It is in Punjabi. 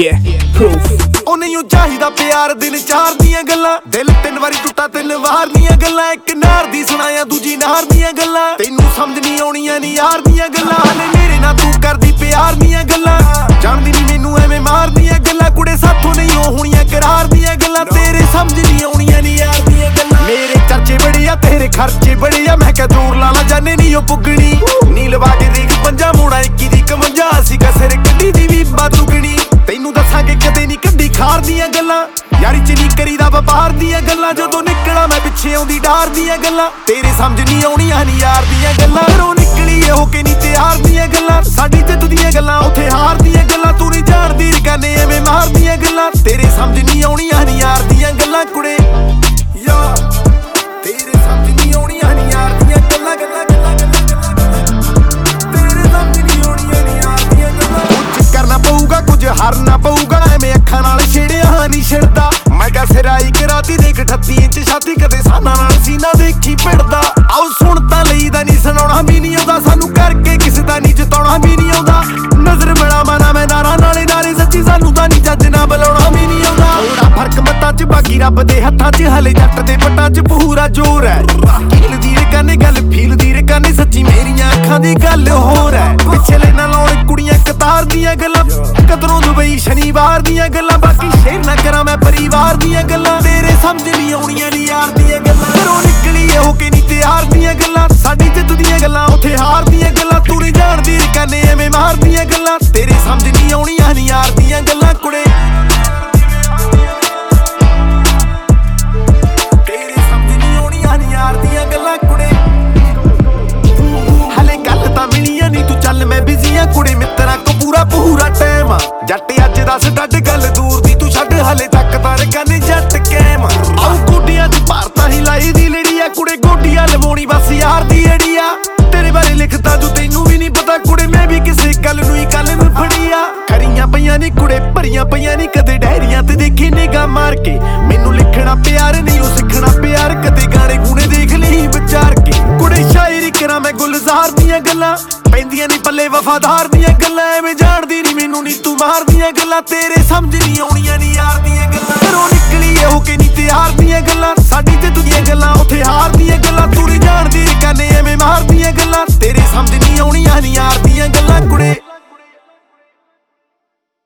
Yeah, proof. ਉਹ ਨਹੀਂ ਚਾਹੀਦਾ ਪਿਆਰ ਦਿਨ ਚਾਰ ਦੀਆਂ ਗੱਲਾਂ। ਦਿਲ ਤਿੰਨ ਵਾਰੀ ਟੁੱਟਾ ਤਿੰਨ ਵਾਰ ਦੀਆਂ ਗੱਲਾਂ। ਇੱਕ ਨਾਰ ਦੀ ਸੁਣਾਇਆ ਦੂਜੀ ਨਾਰ ਦੀਆਂ ਗੱਲਾਂ। ਤੈਨੂੰ ਸਮਝ ਨਹੀਂ ਆਉਣੀਆਂ ਨਹੀਂ ਯਾਰ ਦੀਆਂ ਗੱਲਾਂ। ਹਲੇ ਮੇਰੇ ਨਾਲ ਤੂੰ ਕਰਦੀ ਪਿਆਰ ਦੀਆਂ ਗੱਲਾਂ। ਜਾਣਦੀ ਨਹੀਂ ਮੈਨੂੰ ਐਵੇਂ ਮਾਰਦੀਆਂ ਗੱਲਾਂ। ਕੁੜੇ ਸਾਥੋਂ ਨਹੀਂ ਉਹ ਹੋਣੀਆਂ ਕਰਾਰ ਦੀਆਂ ਗੱਲਾਂ। ਤੇਰੇ ਸਮਝ ਨਹੀਂ ਆਉਣੀਆਂ ਨੀ ਯਾਰ ਦੀਆਂ ਗੱਲਾਂ। ਮੇਰੇ ਚਰਚੇ ਬੜੇ ਆ ਤੇਰੇ ਖਰਚੇ ਬੜੇ ਆ। ਮੈਂ ਕਿਹਾ ਦੂਰ ਲਾ ਲਾ ਜਾਣੇ ਨਹੀਂ ਉਹ ਪੁੱਗਣੀ। ਨੀ ਲਵਾ ਕੇ ਯਾਰੀ ਚ ਨਹੀਂ ਕਰੀਦਾ ਵਪਾਰ ਦੀਆਂ ਗੱਲਾਂ, ਜਦੋਂ ਨਿਕਲਾਂ ਮੈਂ ਪਿੱਛੇ ਆਉਂਦੀ, ਡਾਰ ਦੀਆਂ ਗੱਲਾਂ। ਤੇਰੇ ਸਮਝ ਨਹੀਂ ਆਉਣੀਆਂ ਨਹੀਂ ਯਾਰ ਦੀਆਂ ਗੱਲਾਂ। ਘਰੋਂ ਨਿਕਲੀ ਇਹੋ ਕਿ ਨਹੀਂ ਤਿਆਰ ਦੀਆਂ ਗੱਲਾਂ। ਸਾਡੀ ਜਿੱਤ ਦੀਆਂ ਗੱਲਾਂ, ਉੱਥੇ ਹਾਰ ਦੀਆਂ ਗੱਲਾਂ। ਤੂੰ ਨਹੀਂ ਜਾਣਦੀ ਰਕਾਨੇ ਐਵੇਂ ਮਾਰਦੀਆਂ ਗੱਲਾਂ। ਤੇਰੇ ਸਮਝ ਨਹੀਂ ਆਉਣੀਆਂ ਨਹੀਂ ਯਾਰ ਦੀਆਂ ਗੱਲਾਂ। ਕੁੜੇ ਸਾਨਾ ਦੇਖੀ ਭਿੜਦਾ ਆਓ ਸੁਣ ਤਾਂ ਲਈਦਾ ਨਹੀਂ ਸੁਣਾਉਣਾ। ਵੀ ਨਹੀਂ ਆਉਂਦਾ, ਸਾਨੂੰ ਕਰਕੇ ਕਿਸੇ ਦਾ ਨਹੀਂ ਜਿਤਾਉਣਾ। ਵੀ ਨਹੀਂ ਆਉਂਦਾ, ਨਜ਼ਰ ਮਿਲਾਵਾਂ ਨਾ ਮੈਂ ਨਾਰਾ ਨਾਲੇ ਨਾਲੇ ਸੱਚੀ ਸਾਨੂੰ ਤਾਂ ਨਹੀਂ ਜੱਜ ਨਾ ਬੁਲਾਉਣਾ। ਵੀ ਨਹੀਂ ਆਉਂਦਾ। ਥੋੜਾ ਫ਼ਰਕ ਮਤਾਂ 'ਚ ਬਾਕੀ ਰੱਬ ਦੇ ਹੱਥਾਂ 'ਚ। ਹਲੇ ਜੱਟ ਦੇ ਪੱਟਾਂ 'ਚ ਪੂਰਾ ਜ਼ੋਰ ਹੈ। ਕੀਲ ਦੀ ਰਕਾਨੇ ਗੱਲ ਫੀਲ ਦੀ ਰਕਾਨੇ ਸੱਚੀ ਮੇਰੀਆਂ ਅੱਖਾਂ ਦੀ ਗੱਲ ਹੋਰ ਹੈ। ਪਿਛਲੇ ਨਾ ਲਾਉਣ ਕੁੜੀਆਂ ਕਤਾਰ ਦੀਆਂ ਗੱਲਾਂ। ਕਦਰੋਂ ਦੁਬਈ ਸ਼ਨੀਵਾਰ ਦੀਆਂ ਗੱਲਾਂ। ਬਾਕੀ ਸ਼ੇਰ ਨਾ ਕਰਾਂ ਮੈਂ ਪਰਿਵਾਰ ਦੀਆਂ ਗੱਲਾਂ। ਤੇਰੇ ਸਮਝ ਨਹੀਂ ਆਉਣੀਆਂ ਯਾਰ ਦੀਆਂ ਗੱਲਾਂ। ਘਰੋਂ ਨਿਕਲੀ ਇਹੋ ਕਿ ਨਹੀਂ ਤਿਆਰ ਦੀਆਂ ਗੱਲਾਂ। ਸਾਡੀ ਜਿੱਤ ਦੀਆਂ ਗੱਲਾਂ ਉੱਥੇ ਹਾਰ ਕੁੜੇ ਲਵਾਉਣੀ ਬਸ ਯਾਰ ਦੀ ਏੜੀ ਆ। ਤੇਰੇ ਬਾਰੇ ਲਿਖਦਾ ਜੋ ਤੈਨੂੰ ਵੀ ਨਹੀਂ ਪਤਾ, ਕੁੜੇ, ਮੈਂ ਵੀ ਕਿਸੇ ਗੱਲ ਨੂੰ ਹੀ ਗੱਲ ਨੂੰ ਫੜੀ ਆ। ਖਰੀਆਂ ਪਈਆਂ ਨਹੀਂ ਕੁੜੇ, ਭਰੀਆਂ ਪਈਆਂ ਨਹੀਂ ਕਦੇ ਡਾਇਰੀਆਂ ਤੇ ਦੇਖੀ ਨਿਗਾ ਮਾਰ ਕੇ। ਮੈਨੂੰ ਲਿਖਣਾ ਪਿਆਰ ਨਹੀਂ, ਉਹ ਸਿੱਖਣਾ ਪਿਆਰ, ਕਦੇ ਗਾਣੇ ਗੂਣੇ ਦੇਖ ਲਈ, ਵਿਚਾਰ ਕੇ। ਕੁੜੇ, ਸ਼ਾਇਰੀ ਕਰਾਂ ਮੈਂ ਗੁਲਜ਼ਾਰ ਦੀਆਂ ਗੱਲਾਂ। ਪੈਂਦੀਆਂ ਨਹੀਂ ਪੱਲੇ ਵਫਾਦਾਰ ਦੀਆਂ ਗੱਲਾਂ, ਐਵੇਂ ਜਾਣਦੀ ਨਹੀਂ ਮੈਨੂੰ ਨਹੀਂ ਤੂੰ ਮਾਰਦੀਆਂ ਗੱਲਾਂ। ਤੇਰੇ ਸਮਝ ਨਹੀਂ ਆਉਣੀਆਂ ਨਹੀਂ ਯਾਰ ਦੀਆਂ ਗੱਲਾਂ। ਘਰੋਂ ਨਿਕਲੀ ਇਹੋ ਕਿ ਨਹੀਂ ਤਿਆਰ ਦੀਆਂ ਗੱਲਾਂ। ਸਾਡੀ ਤੇ ਦੁਨੀਆ ਗੱਲਾਂ ਉੱਥੇ ਹਾਰ